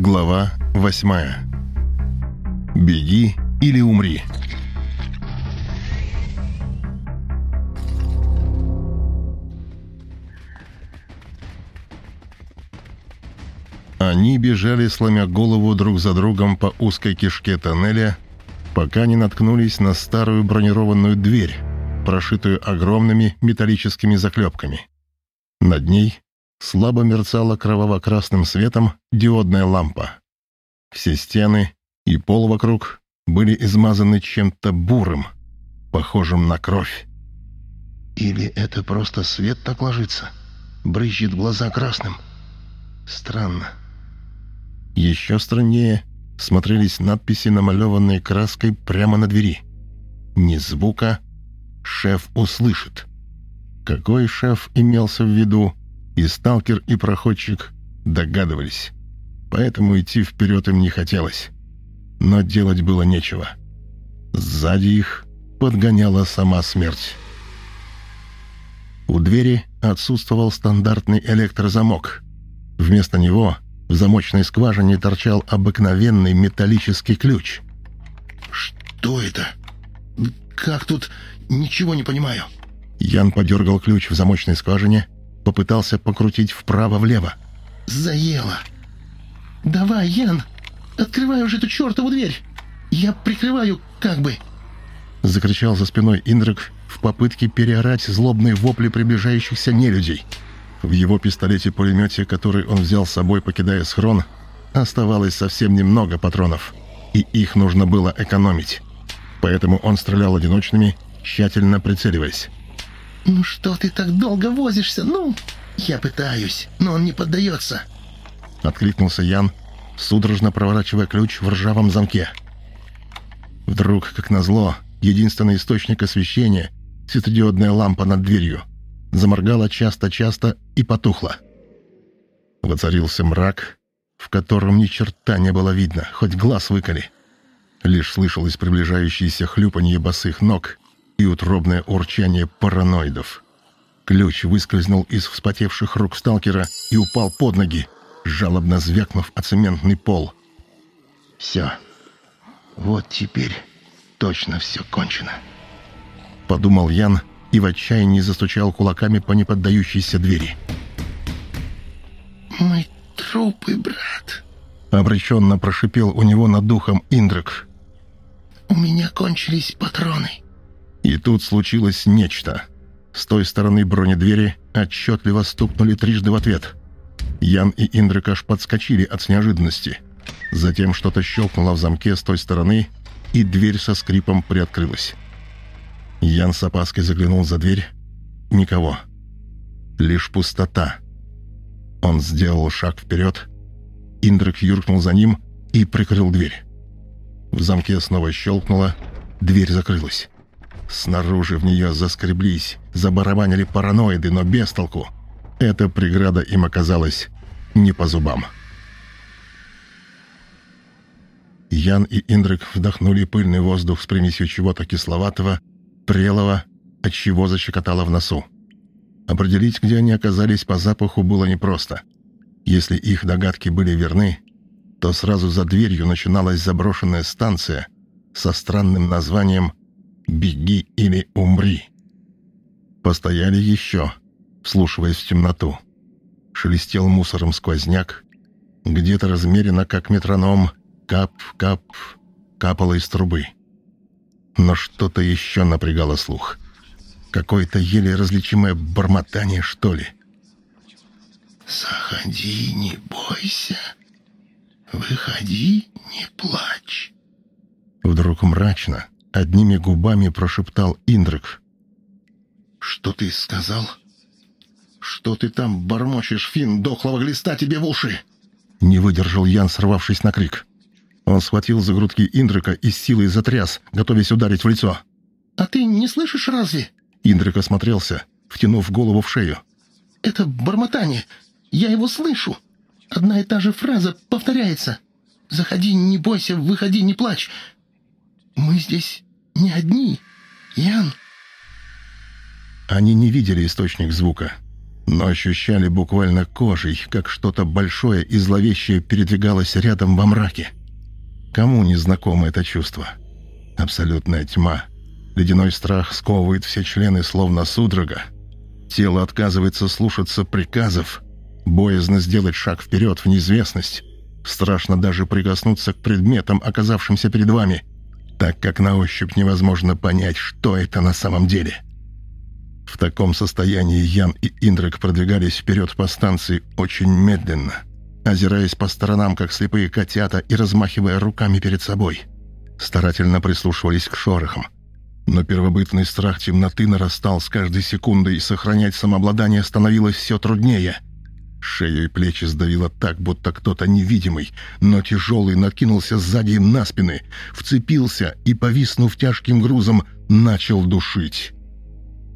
Глава восьмая. Беги или умри. Они бежали, сломя голову друг за другом по узкой кишке тоннеля, пока не наткнулись на старую бронированную дверь, прошитую огромными металлическими заклепками. Над ней слабо мерцала кроваво-красным светом диодная лампа. Все стены и пол вокруг были измазаны чем-то бурым, похожим на кровь. Или это просто свет так ложится? Брызжет глаза красным? Странно. Еще страннее смотрелись надписи, намалеванные краской прямо на двери. Ни звука. Шеф услышит. Какой шеф имелся в виду, и сталкер, и проходчик догадывались. Поэтому идти вперед им не хотелось. Но делать было нечего. Сзади их подгоняла сама смерть. У двери отсутствовал стандартный электрозамок. Вместо него в замочной скважине торчал обыкновенный металлический ключ. «Что это? Как тут? Ничего не понимаю». Ян подергал ключ в замочной скважине, попытался покрутить вправо-влево. «Заело! Давай, Ян, открывай уже эту чертову дверь! Я прикрываю как бы!» Закричал за спиной Индрик в попытке переорать злобные вопли приближающихся нелюдей. В его пистолете-пулемете, который он взял с собой, покидая схрон, оставалось совсем немного патронов, и их нужно было экономить. Поэтому он стрелял одиночными, тщательно прицеливаясь. «Ну что ты так долго возишься? Ну, я пытаюсь, но он не поддается». Откликнулся Ян, судорожно проворачивая ключ в ржавом замке. Вдруг, как назло, единственный источник освещения — светодиодная лампа над дверью — заморгала часто-часто и потухла. Воцарился мрак, в котором ни черта не было видно, хоть глаз выколи. Лишь слышалось приближающееся хлюпанье босых ног и утробное урчание параноидов. Ключ выскользнул из вспотевших рук сталкера и упал под ноги, жалобно звякнув о цементный пол. «Все. Вот теперь точно все кончено», — подумал Ян и в отчаянии застучал кулаками по неподдающейся двери. «Мы трупы, брат», — обреченно прошипел у него над духом Индрик. «У меня кончились патроны». И тут случилось нечто. С той стороны бронедвери отчетливо стукнули трижды в ответ. Ян и Индрик аж подскочили от неожиданности. Затем что-то щелкнуло в замке с той стороны, и дверь со скрипом приоткрылась. Ян с опаской заглянул за дверь. Никого. Лишь пустота. Он сделал шаг вперед. Индрик юркнул за ним и прикрыл дверь. В замке снова щелкнуло, дверь закрылась. Снаружи в нее заскреблись, забарабанили параноиды, но без толку. Эта преграда им оказалась не по зубам. Ян и Индрик вдохнули пыльный воздух с примесью чего-то кисловатого, прелого, от чего защекотало в носу. Определить, где они оказались по запаху, было непросто. Если их догадки были верны, то сразу за дверью начиналась заброшенная станция со странным названием «Беги или умри». Постояли еще, вслушиваясь в темноту. Шелестел мусором сквозняк. Где-то размеренно, как метроном, кап-кап, капало из трубы. Но что-то еще напрягало слух. Какое-то еле различимое бормотание, что ли. «Заходи, не бойся. Выходи, не плачь». Вдруг мрачно, одними губами прошептал Индрик. «Что ты сказал? Что ты там бормочешь, Фин, дохлого глиста тебе в уши?» Не выдержал Ян, сорвавшись на крик. Он схватил за грудки Индрика и с силой затряс, готовясь ударить в лицо. «А ты не слышишь разве?» Индрик осмотрелся, втянув голову в шею. «Это бормотание. Я его слышу. Одна и та же фраза повторяется. Заходи, не бойся, выходи, не плачь. Мы здесь не одни, Ян». Они не видели источник звука, но ощущали буквально кожей, как что-то большое и зловещее передвигалось рядом во мраке. Кому не знакомо это чувство? Абсолютная тьма. Ледяной страх сковывает все члены, словно судорога. Тело отказывается слушаться приказов. Боязно сделать шаг вперед в неизвестность. Страшно даже прикоснуться к предметам, оказавшимся перед вами, так как на ощупь невозможно понять, что это на самом деле. В таком состоянии Ян и Индрек продвигались вперед по станции очень медленно, озираясь по сторонам, как слепые котята, и размахивая руками перед собой. Старательно прислушивались к шорохам. Но первобытный страх темноты нарастал с каждой секундой, и сохранять самообладание становилось все труднее — Шею и плечи сдавило так, будто кто-то невидимый, но тяжелый накинулся сзади им на спины, вцепился и, повиснув тяжким грузом, начал душить.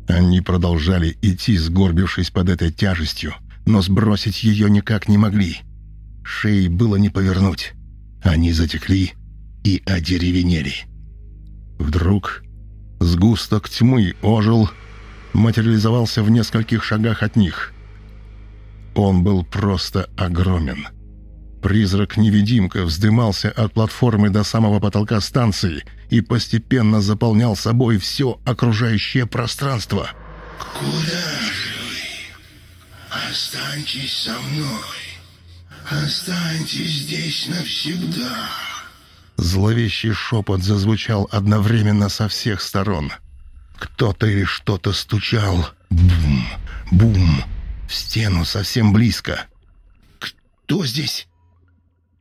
Они продолжали идти, сгорбившись под этой тяжестью, но сбросить ее никак не могли. Шеи было не повернуть. Они затекли и одеревенели. Вдруг сгусток тьмы ожил, материализовался в нескольких шагах от них — он был просто огромен. Призрак-невидимка вздымался от платформы до самого потолка станции и постепенно заполнял собой все окружающее пространство. «Куда же вы? Останьтесь со мной. Останьтесь здесь навсегда». Зловещий шепот зазвучал одновременно со всех сторон. Кто-то или что-то стучал. Бум, бум, в стену совсем близко. «Кто здесь?»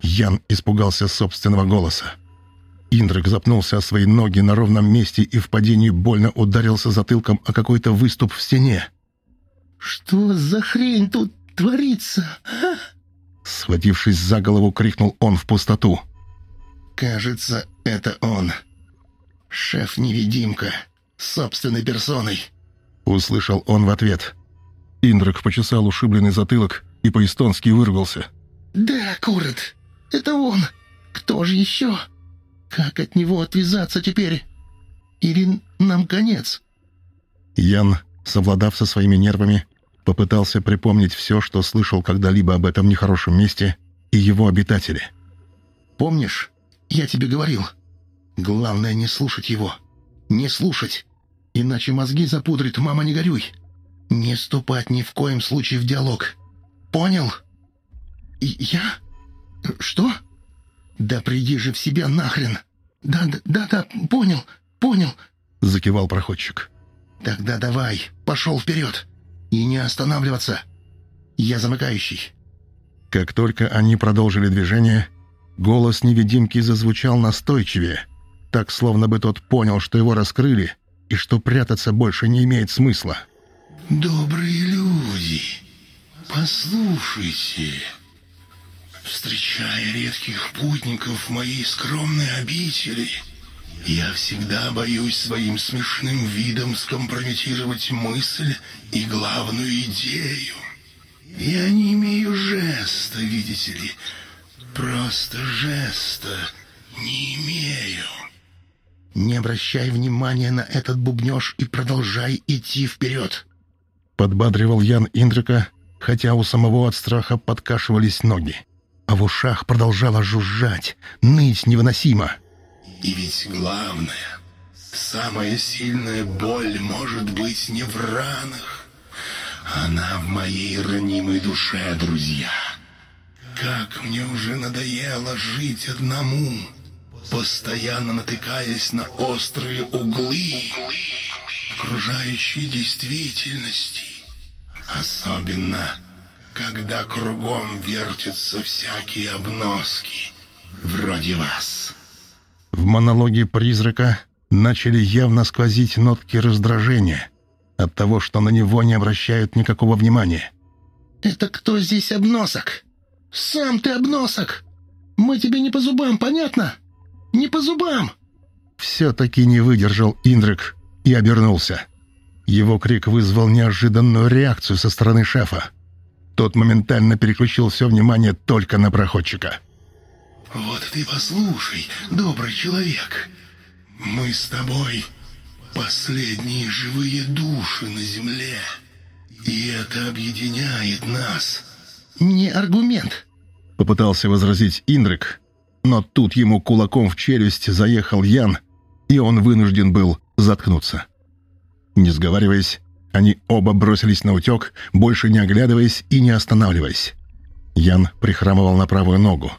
Ян испугался собственного голоса. Индрак запнулся о свои ноги на ровном месте и в падении больно ударился затылком о какой-то выступ в стене. «Что за хрень тут творится?» а?» Схватившись за голову, крикнул он в пустоту. «Кажется, это он. Шеф-невидимка. Собственной персоной». Услышал он в ответ. Индрак почесал ушибленный затылок и по-эстонски выругался. «Да, Курет, это он. Кто же еще? Как от него отвязаться теперь? Или нам конец?» Ян, совладав со своими нервами, попытался припомнить все, что слышал когда-либо об этом нехорошем месте и его обитателе. «Помнишь, я тебе говорил, главное не слушать его. Не слушать, иначе мозги запудрит, мама, не горюй. Не ступать ни в коем случае в диалог. Понял? Я? Что? Да приди же в себя нахрен. Да, да, да, да, понял, понял. Закивал проходчик. Тогда давай, пошел вперед. И не останавливаться. Я замыкающий. Как только они продолжили движение, голос невидимки зазвучал настойчивее, так словно бы тот понял, что его раскрыли, и что прятаться больше не имеет смысла. Добрые люди, послушайте. Встречая редких путников в моей скромной обители, я всегда боюсь своим смешным видом скомпрометировать мысль и главную идею. Я не имею жеста, видите ли, просто жеста не имею. Не обращай внимания на этот бубнеж и продолжай идти вперед. Подбадривал Ян Индрика, хотя у самого от страха подкашивались ноги. А в ушах продолжало жужжать, ныть невыносимо. И ведь главное, самая сильная боль может быть не в ранах. Она в моей ранимой душе, друзья. Как мне уже надоело жить одному, постоянно натыкаясь на острые углы окружающей действительности. Особенно, когда кругом вертятся всякие обноски, вроде вас. В монологе призрака начали явно сквозить нотки раздражения от того, что на него не обращают никакого внимания. «Это кто здесь обносок? Сам ты обносок! Мы тебе не по зубам, понятно? Не по зубам!» Все-таки не выдержал Индрик и обернулся. Его крик вызвал неожиданную реакцию со стороны шефа. Тот моментально переключил все внимание только на проходчика. «Вот ты послушай, добрый человек, мы с тобой последние живые души на земле. И это объединяет нас. Не аргумент. Попытался возразить Индрик, но тут ему кулаком в челюсть заехал Ян, и он вынужден был заткнуться. Не сговариваясь, они оба бросились на утек, больше не оглядываясь и не останавливаясь. Ян прихрамывал на правую ногу.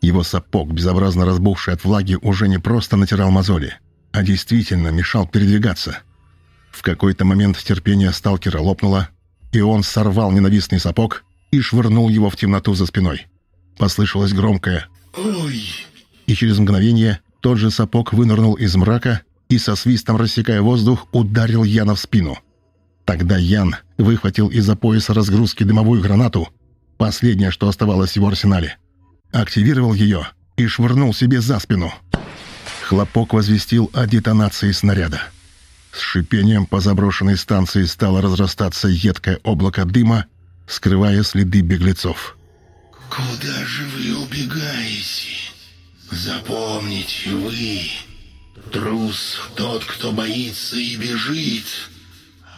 Его сапог, безобразно разбухший от влаги, уже не просто натирал мозоли, а действительно мешал передвигаться. В какой-то момент терпение сталкера лопнуло, и он сорвал ненавистный сапог и швырнул его в темноту за спиной. Послышалось громкое «Ой!» И через мгновение тот же сапог вынырнул из мрака и со свистом рассекая воздух ударил Яна в спину. Тогда Ян выхватил из-за пояса разгрузки дымовую гранату, последнее, что оставалось в его арсенале. Активировал ее и швырнул себе за спину. Хлопок возвестил о детонации снаряда. С шипением по заброшенной станции стало разрастаться едкое облако дыма, скрывая следы беглецов. «Куда же вы убегаете? Запомните вы, трус тот, кто боится и бежит,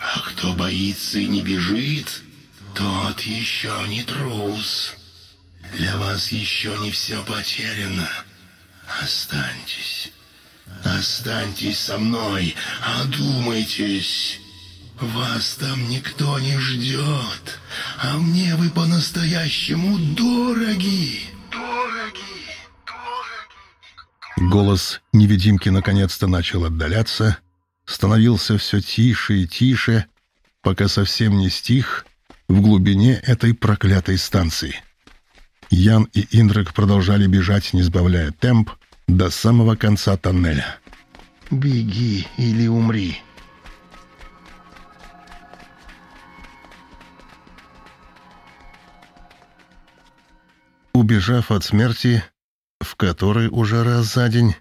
а кто боится и не бежит, тот еще не трус. Для вас еще не все потеряно. Останьтесь, останьтесь со мной, одумайтесь». Вас там никто не ждет, а мне вы по-настоящему дороги дороги. Голос невидимки наконец-то начал отдаляться, становился все тише и тише, пока совсем не стих в глубине этой проклятой станции. Ян и Индрак продолжали бежать, не сбавляя темп, до самого конца тоннеля. «Беги или умри», Убежав от смерти, в которой уже раз за день,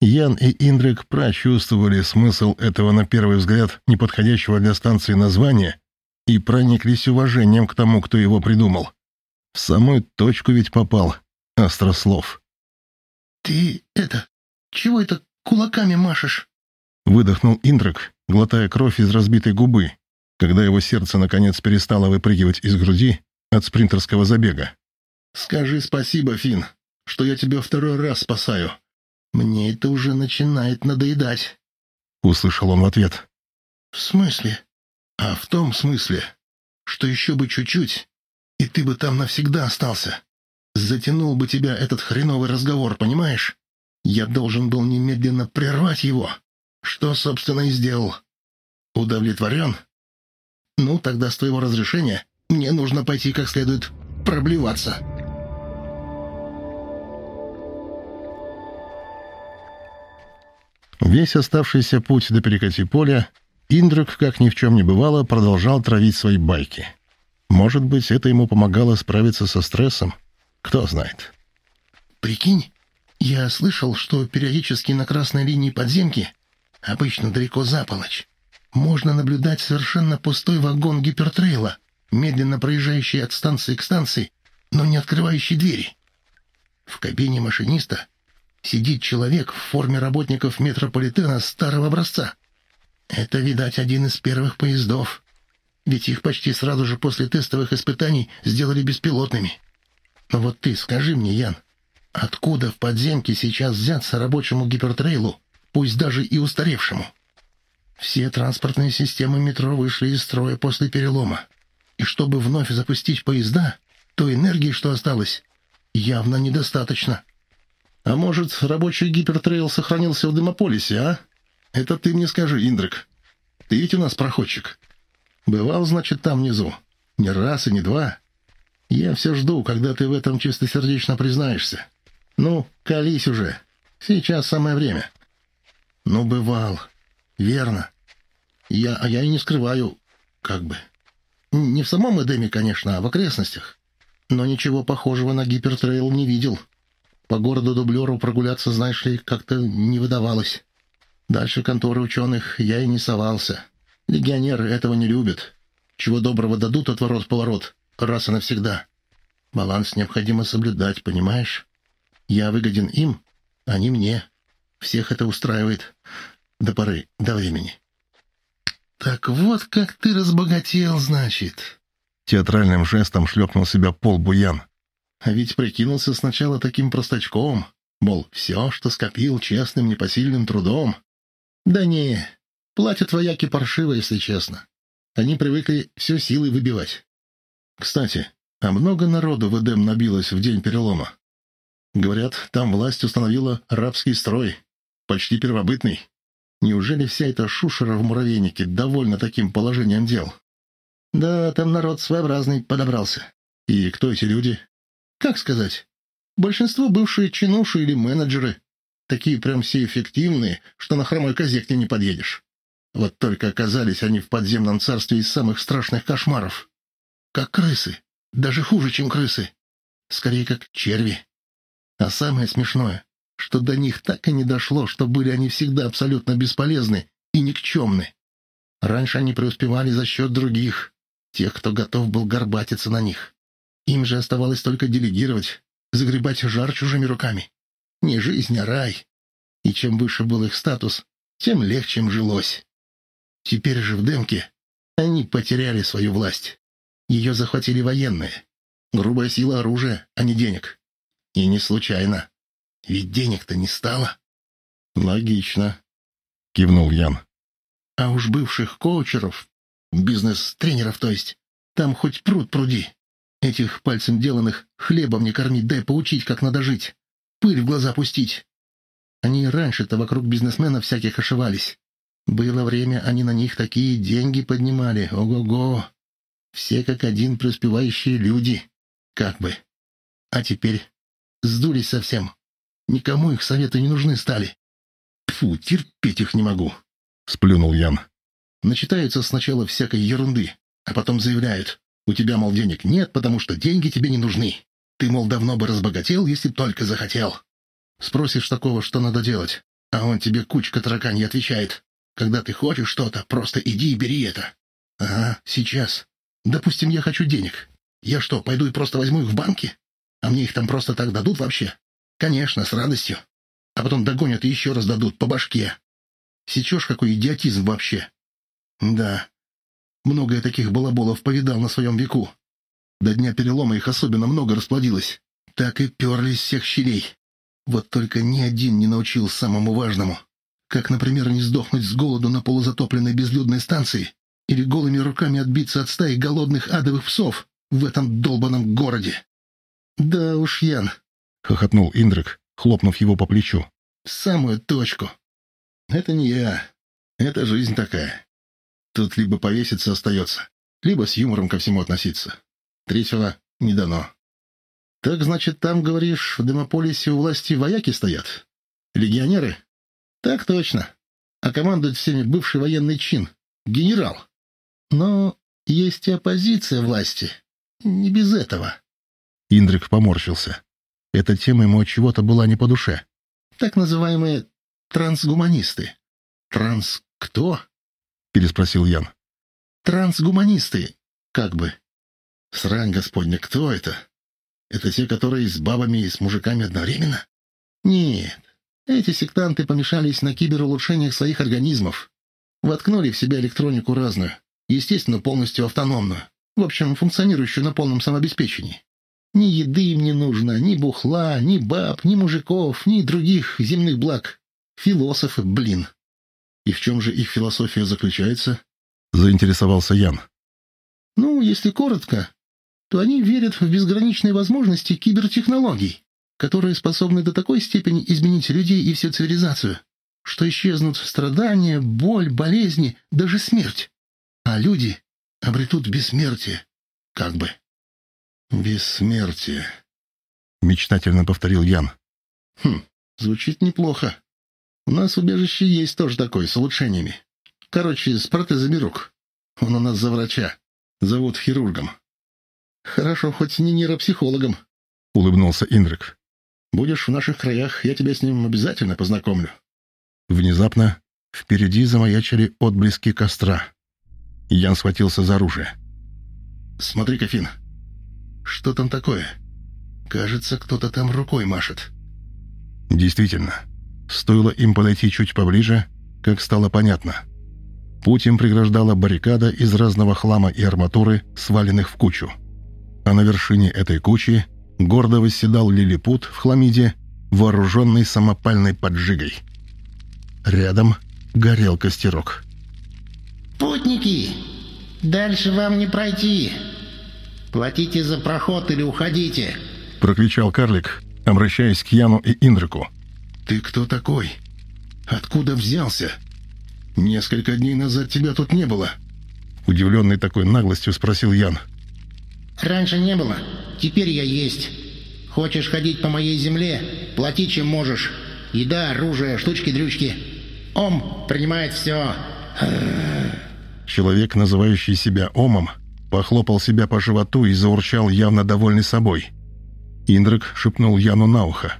Ян и Индрик прочувствовали смысл этого на первый взгляд неподходящего для станции названия и прониклись уважением к тому, кто его придумал. В самую точку ведь попал Острослов. «Ты это... чего это кулаками машешь?» Выдохнул Индрик, глотая кровь из разбитой губы, когда его сердце наконец перестало выпрыгивать из груди от спринтерского забега. «Скажи спасибо, Фин, что я тебя второй раз спасаю. Мне это уже начинает надоедать». Услышал он в ответ. «В смысле?» «А в том смысле, что еще бы чуть-чуть, и ты бы там навсегда остался. Затянул бы тебя этот хреновый разговор, понимаешь? Я должен был немедленно прервать его. Что, собственно, и сделал. Удовлетворен? Ну, тогда с твоего разрешения мне нужно пойти как следует проблеваться». Весь оставшийся путь до перекати поля Индрак, как ни в чем не бывало, продолжал травить свои байки. Может быть, это ему помогало справиться со стрессом? Кто знает. «Прикинь, я слышал, что периодически на красной линии подземки, обычно далеко за полночь, можно наблюдать совершенно пустой вагон гипертрейла, медленно проезжающий от станции к станции, но не открывающий двери. В кабине машиниста сидит человек в форме работников метрополитена старого образца. Это, видать, один из первых поездов. Ведь их почти сразу же после тестовых испытаний сделали беспилотными. Но вот ты скажи мне, Ян, откуда в подземке сейчас взяться рабочему гипертрейлу, пусть даже и устаревшему? Все транспортные системы метро вышли из строя после перелома. И чтобы вновь запустить поезда, то энергии, что осталось, явно недостаточно. А может, рабочий гипертрейл сохранился в Демополисе, а? Это ты мне скажи, Индрик. Ты ведь у нас проходчик. Бывал, значит, там внизу. Не раз и не два. Я все жду, когда ты в этом чистосердечно признаешься. Ну, колись уже. Сейчас самое время. Ну, бывал. Верно. Я, а я и не скрываю, как бы. Не в самом Эдеме, конечно, а в окрестностях. Но ничего похожего на гипертрейл не видел. — по городу-дублеру прогуляться, знаешь ли, как-то не выдавалось. Дальше конторы ученых я и не совался. Легионеры этого не любят. Чего доброго дадут отворот-поворот, раз и навсегда. Баланс необходимо соблюдать, понимаешь? Я выгоден им, они мне. Всех это устраивает. До поры, до времени. «Так вот как ты разбогател, значит!» Театральным жестом шлепнул себя пол Буян. А ведь прикинулся сначала таким простачком, мол, все, что скопил честным непосильным трудом. Да не, платят вояки паршиво, если честно. Они привыкли все силой выбивать. Кстати, а много народу в Эдем набилось в день перелома. Говорят, там власть установила рабский строй, почти первобытный. Неужели вся эта шушера в муравейнике довольна таким положением дел? Да, там народ своеобразный подобрался. И кто эти люди? Как сказать? Большинство бывшие чинуши или менеджеры. Такие прям все эффективные, что на хромой козе к ним не подъедешь. Вот только оказались они в подземном царстве из самых страшных кошмаров. Как крысы. Даже хуже, чем крысы. Скорее, как черви. А самое смешное, что до них так и не дошло, что были они всегда абсолютно бесполезны и никчемны. Раньше они преуспевали за счет других, тех, кто готов был горбатиться на них. Им же оставалось только делегировать, загребать жар чужими руками. Не жизнь, а рай. И чем выше был их статус, тем легче им жилось. Теперь же в Демке они потеряли свою власть. Ее захватили военные. Грубая сила оружия, а не денег. И не случайно. Ведь денег-то не стало. Логично, кивнул Ян. А уж бывших коучеров, бизнес-тренеров, то есть, там хоть пруд пруди. Этих пальцем деланных хлебом не кормить, дай поучить, как надо жить. Пыль в глаза пустить. Они раньше-то вокруг бизнесменов всяких ошивались. Было время, они на них такие деньги поднимали. Ого-го! Все как один преуспевающие люди. Как бы. А теперь сдулись совсем. Никому их советы не нужны стали. Фу, терпеть их не могу. Сплюнул Ян. Начитаются сначала всякой ерунды, а потом заявляют, у тебя, мол, денег нет, потому что деньги тебе не нужны. Ты, мол, давно бы разбогател, если только захотел. Спросишь такого, что надо делать, а он тебе кучка тараканья отвечает. Когда ты хочешь что-то, просто иди и бери это. Ага, сейчас. Допустим, я хочу денег. Я что, пойду и просто возьму их в банке? А мне их там просто так дадут вообще? Конечно, с радостью. А потом догонят и еще раз дадут по башке. Сечешь, какой идиотизм вообще. Да, много я таких балаболов повидал на своем веку. До дня перелома их особенно много расплодилось. Так и перлись всех щелей. Вот только ни один не научил самому важному. Как, например, не сдохнуть с голоду на полузатопленной безлюдной станции или голыми руками отбиться от стаи голодных адовых псов в этом долбанном городе. «Да уж, Ян», — хохотнул Индрик, хлопнув его по плечу. «В самую точку. Это не я. Это жизнь такая. Тут либо повеситься остается, либо с юмором ко всему относиться. Третьего не дано. Так, значит, там, говоришь, в Демополисе у власти вояки стоят? Легионеры? Так точно. А командует всеми бывший военный чин. Генерал. Но есть и оппозиция власти. Не без этого. Индрик поморщился. Эта тема ему от чего-то была не по душе. Так называемые трансгуманисты. Транс кто? Переспросил Ян. Трансгуманисты, как бы. Срань господня, кто это? Это те, которые с бабами и с мужиками одновременно? Нет, эти сектанты помешались на киберулучшениях своих организмов. Воткнули в себя электронику разную, естественно, полностью автономную, в общем, функционирующую на полном самообеспечении. Ни еды им не нужно, ни бухла, ни баб, ни мужиков, ни других земных благ. Философы, блин. И в чем же их философия заключается? Заинтересовался Ян. Ну, если коротко, то они верят в безграничные возможности кибертехнологий, которые способны до такой степени изменить людей и всю цивилизацию, что исчезнут страдания, боль, болезни, даже смерть. А люди обретут бессмертие, как бы. «Бессмертие», — мечтательно повторил Ян. «Хм, звучит неплохо. У нас убежище есть тоже такой, с улучшениями. Короче, с протезами рук. Он у нас за врача. Зовут хирургом». «Хорошо, хоть не нейропсихологом», — улыбнулся Индрик. «Будешь в наших краях, я тебя с ним обязательно познакомлю». Внезапно впереди замаячили отблески костра. Ян схватился за оружие. «Смотри-ка, Финн, что там такое? Кажется, кто-то там рукой машет». Действительно, стоило им подойти чуть поближе, как стало понятно. Путь им преграждала баррикада из разного хлама и арматуры, сваленных в кучу. А на вершине этой кучи гордо восседал лилипут в хламиде, вооруженный самопальной поджигой. Рядом горел костерок. «Путники, дальше вам не пройти. Платите за проход или уходите!» — прокричал карлик, обращаясь к Яну и Индрику. «Ты кто такой? Откуда взялся? Несколько дней назад тебя тут не было». Удивленный такой наглостью спросил Ян. «Раньше не было. Теперь я есть. Хочешь ходить по моей земле? Плати, чем можешь. Еда, оружие, штучки-дрючки. Ом принимает все». Человек, называющий себя Омом, похлопал себя по животу и заурчал, явно довольный собой. Индрик шепнул Яну на ухо.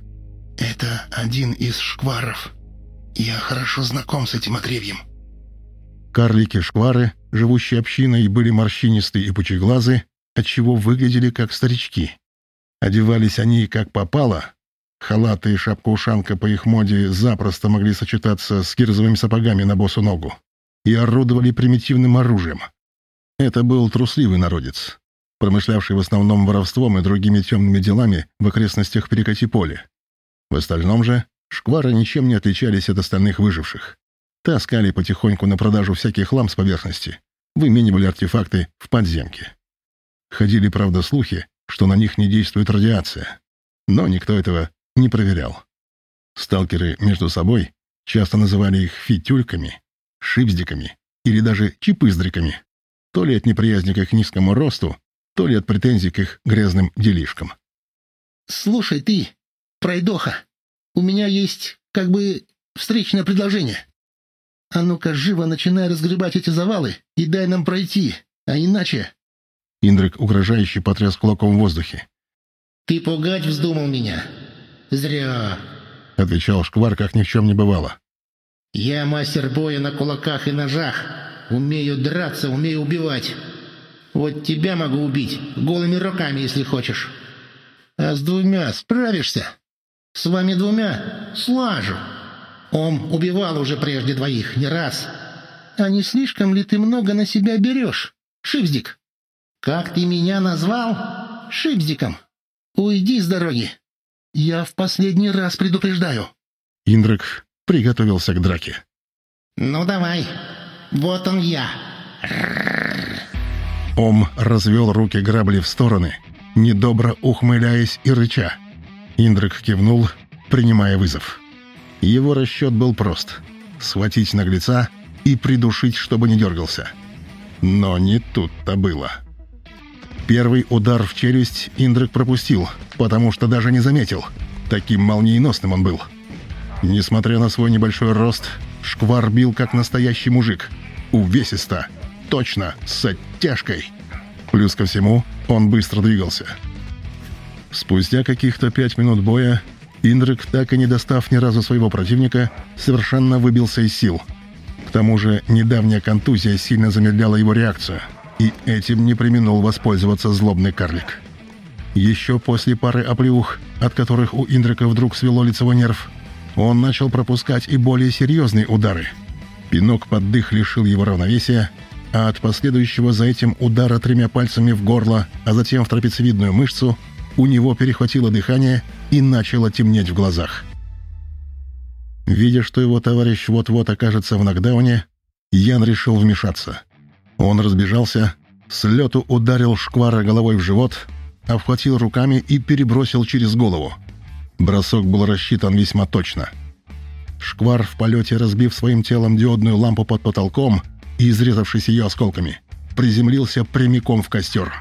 «Это один из шкваров. Я хорошо знаком с этим отребьем». Карлики-шквары, живущие общиной, были морщинистые и пучеглазы, отчего выглядели как старички. Одевались они как попало. Халаты и шапка-ушанка по их моде запросто могли сочетаться с кирзовыми сапогами на босу ногу. И орудовали примитивным оружием. Это был трусливый народец, промышлявший в основном воровством и другими темными делами в окрестностях Перекати-Поле. В остальном же шквары ничем не отличались от остальных выживших. Таскали потихоньку на продажу всякий хлам с поверхности, выменивали артефакты в подземке. Ходили, правда, слухи, что на них не действует радиация, но никто этого не проверял. Сталкеры между собой часто называли их фитюльками, шипздиками или даже чипыздриками, то ли от неприязни к их низкому росту, то ли от претензий к их грязным делишкам. «Слушай ты, пройдоха, у меня есть, как бы, встречное предложение. А ну-ка, живо начинай разгребать эти завалы и дай нам пройти, а иначе...» Индрик угрожающе потряс кулаком в воздухе. «Ты пугать вздумал меня? Зря!» — отвечал Шквар, как ни в чем не бывало. «Я мастер боя на кулаках и ножах. Умею драться, умею убивать. Вот тебя могу убить голыми руками, если хочешь. А с двумя справишься? С вами двумя слажу. Он убивал уже прежде двоих, не раз. А не слишком ли ты много на себя берешь, Шипздик? Как ты меня назвал? Шипздиком. Уйди с дороги. Я в последний раз предупреждаю. Индрак приготовился к драке. Ну давай. Вот он я. Ом развел руки грабли в стороны, недобро ухмыляясь и рыча. Индрак кивнул, принимая вызов. Его расчет был прост — схватить наглеца и придушить, чтобы не дергался. Но не тут-то было. Первый удар в челюсть Индрак пропустил, потому что даже не заметил. Таким молниеносным он был. Несмотря на свой небольшой рост, Шквар бил как настоящий мужик. Увесисто, точно, с оттяжкой. Плюс ко всему, он быстро двигался. Спустя каких-то пять минут боя, Индрик, так и не достав ни разу своего противника, совершенно выбился из сил. К тому же недавняя контузия сильно замедляла его реакцию — и этим не применул воспользоваться злобный карлик. Еще после пары оплеух, от которых у Индрика вдруг свело лицевой нерв, он начал пропускать и более серьезные удары. Пинок под дых лишил его равновесия, а от последующего за этим удара тремя пальцами в горло, а затем в трапециевидную мышцу, у него перехватило дыхание и начало темнеть в глазах. Видя, что его товарищ вот-вот окажется в нокдауне, Ян решил вмешаться. Он разбежался, с лету ударил шквара головой в живот, обхватил руками и перебросил через голову. Бросок был рассчитан весьма точно. Шквар в полете, разбив своим телом диодную лампу под потолком и изрезавшись ее осколками, приземлился прямиком в костер.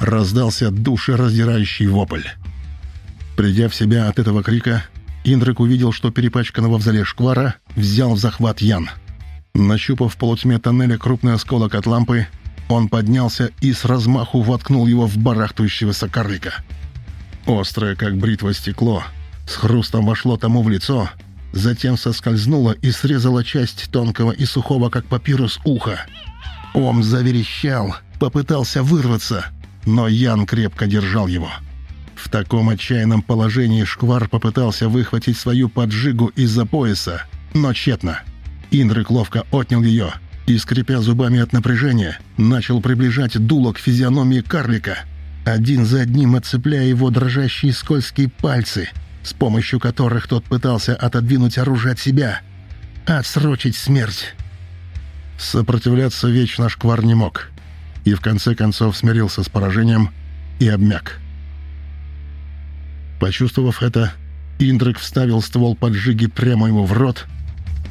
Раздался душераздирающий вопль. Придя в себя от этого крика, Индрик увидел, что перепачканного в зале шквара взял в захват Ян — Нащупав в полутьме тоннеля крупный осколок от лампы, он поднялся и с размаху воткнул его в барахтающегося карлика. Острое, как бритва, стекло с хрустом вошло тому в лицо, затем соскользнуло и срезало часть тонкого и сухого, как папирус, уха. Ом заверещал, попытался вырваться, но Ян крепко держал его. В таком отчаянном положении Шквар попытался выхватить свою поджигу из-за пояса, но тщетно — Индрик ловко отнял ее и, скрипя зубами от напряжения, начал приближать дуло к физиономии карлика, один за одним отцепляя его дрожащие скользкие пальцы, с помощью которых тот пытался отодвинуть оружие от себя, отсрочить смерть. Сопротивляться вечно шквар не мог, и в конце концов смирился с поражением и обмяк. Почувствовав это, Индрик вставил ствол поджиги прямо ему в рот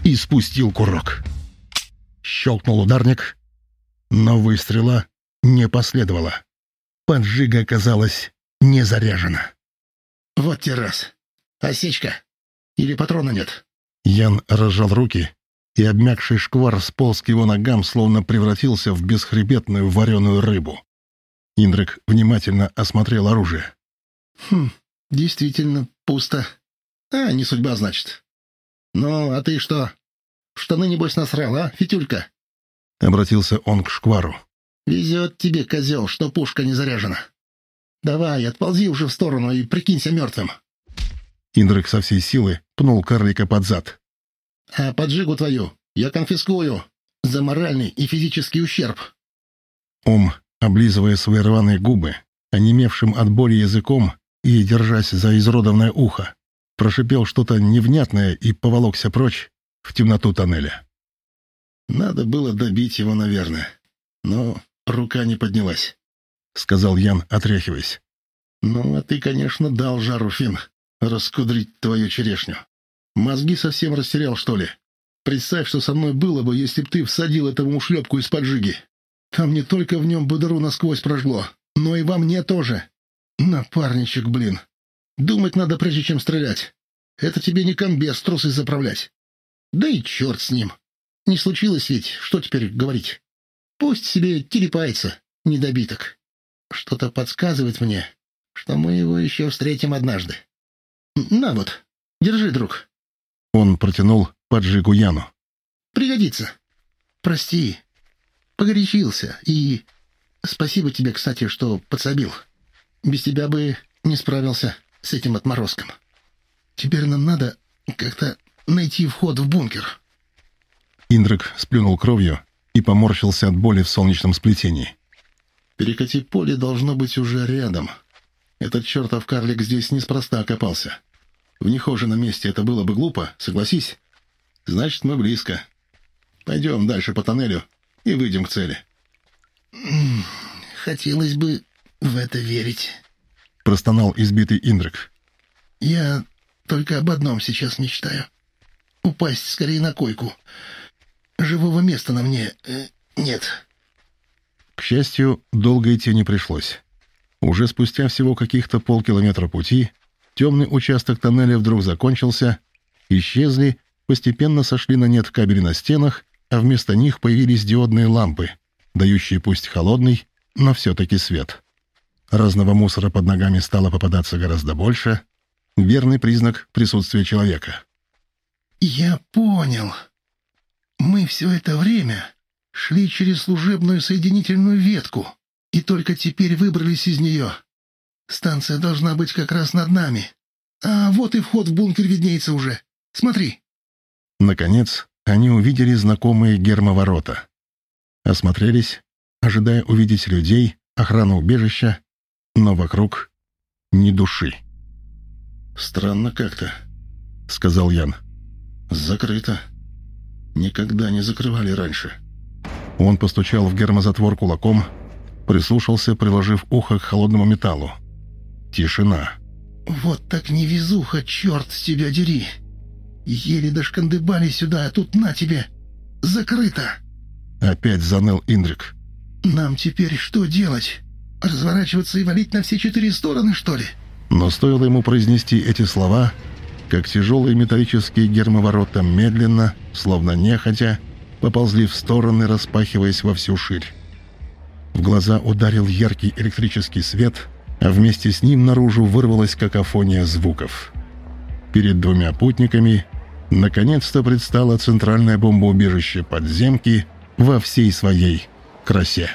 и спустил курок. Щелкнул ударник, но выстрела не последовало. Поджига оказалась не заряжена. «Вот те раз. Осечка. Или патрона нет?» Ян разжал руки, и обмякший шквар сполз к его ногам, словно превратился в бесхребетную вареную рыбу. Индрик внимательно осмотрел оружие. «Хм, действительно пусто. А, не судьба, значит. Ну, а ты что? В штаны, небось, насрал, а, Фитюлька?» Обратился он к шквару. «Везет тебе, козел, что пушка не заряжена. Давай, отползи уже в сторону и прикинься мертвым». Индрик со всей силы пнул карлика под зад. «А поджигу твою я конфискую за моральный и физический ущерб». Ом, облизывая свои рваные губы, онемевшим от боли языком и держась за изродованное ухо, прошипел что-то невнятное и поволокся прочь в темноту тоннеля. «Надо было добить его, наверное, но рука не поднялась», — сказал Ян, отряхиваясь. «Ну, а ты, конечно, дал жару, Фин, раскудрить твою черешню. Мозги совсем растерял, что ли? Представь, что со мной было бы, если б ты всадил этому ушлепку из поджиги. Там не только в нем бы дыру насквозь прожгло, но и во мне тоже. Напарничек, блин. Думать надо, прежде чем стрелять. Это тебе не комбез трусы заправлять. Да и черт с ним. Не случилось ведь, что теперь говорить? Пусть себе телепается, недобиток. Что-то подсказывает мне, что мы его еще встретим однажды. На вот, держи, друг. Он протянул поджигу Яну. Пригодится. Прости, погорячился, и спасибо тебе, кстати, что подсобил. Без тебя бы не справился с этим отморозком. Теперь нам надо как-то найти вход в бункер. Индрик сплюнул кровью и поморщился от боли в солнечном сплетении. Перекати поле должно быть уже рядом. Этот чертов карлик здесь неспроста окопался. В нехоженом месте это было бы глупо, согласись. Значит, мы близко. Пойдем дальше по тоннелю и выйдем к цели. Хотелось бы в это верить. Простонал избитый Индрик. Я только об одном сейчас мечтаю. Упасть скорее на койку. Живого места на мне э, нет. К счастью, долго идти не пришлось. Уже спустя всего каких-то полкилометра пути темный участок тоннеля вдруг закончился, исчезли, постепенно сошли на нет кабели на стенах, а вместо них появились диодные лампы, дающие пусть холодный, но все-таки свет. Разного мусора под ногами стало попадаться гораздо больше. Верный признак присутствия человека. «Я понял. Мы все это время шли через служебную соединительную ветку и только теперь выбрались из нее. Станция должна быть как раз над нами. А вот и вход в бункер виднеется уже. Смотри». Наконец, они увидели знакомые гермоворота. Осмотрелись, ожидая увидеть людей, охрану убежища, но вокруг ни души. «Странно как-то», — сказал Ян. «Закрыто. Никогда не закрывали раньше». Он постучал в гермозатвор кулаком, прислушался, приложив ухо к холодному металлу. Тишина. «Вот так невезуха, черт с тебя дери! Еле дошкандыбали сюда, а тут на тебе! Закрыто!» Опять заныл Индрик. «Нам теперь что делать? Разворачиваться и валить на все четыре стороны, что ли?» Но стоило ему произнести эти слова, как тяжелые металлические гермоворота медленно, словно нехотя, поползли в стороны, распахиваясь во всю ширь. В глаза ударил яркий электрический свет, а вместе с ним наружу вырвалась какофония звуков. Перед двумя путниками наконец-то предстало центральное бомбоубежище подземки во всей своей красе.